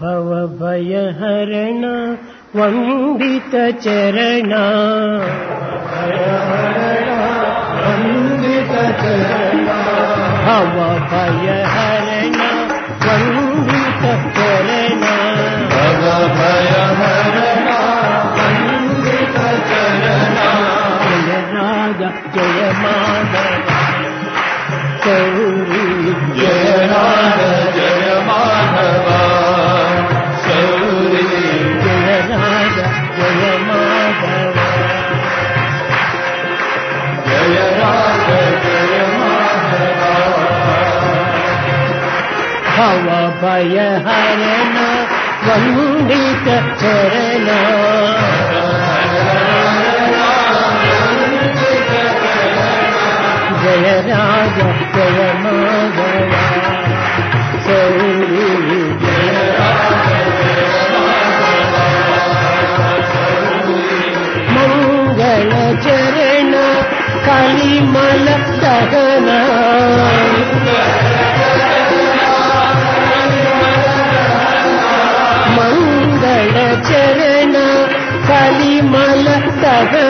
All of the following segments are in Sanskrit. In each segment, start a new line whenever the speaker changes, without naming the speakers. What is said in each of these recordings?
भवभयहरण वन्दित चरण
वन्दित चरण
चरण
भव वन्दित चरण
जय राजा जय माधव वन्दित चरण जय राज जय माधव। सौरी। जय मंगल चरण कलिमल दहन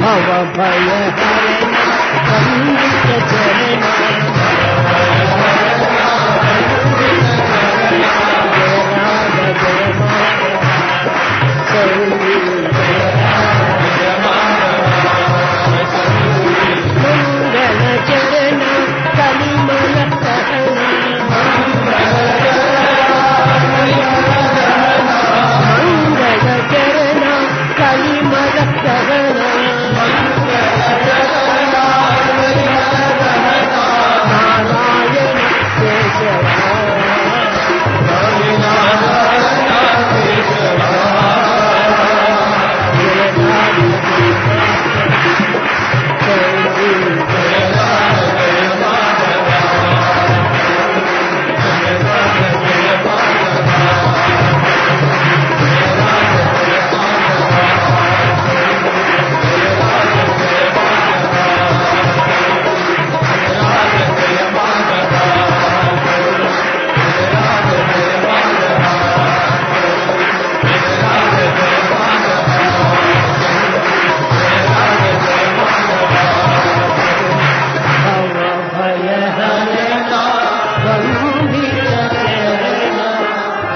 भव भय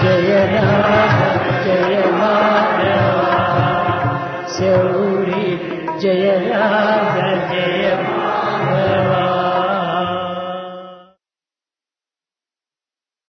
जय राम जय शौरी जय राम जय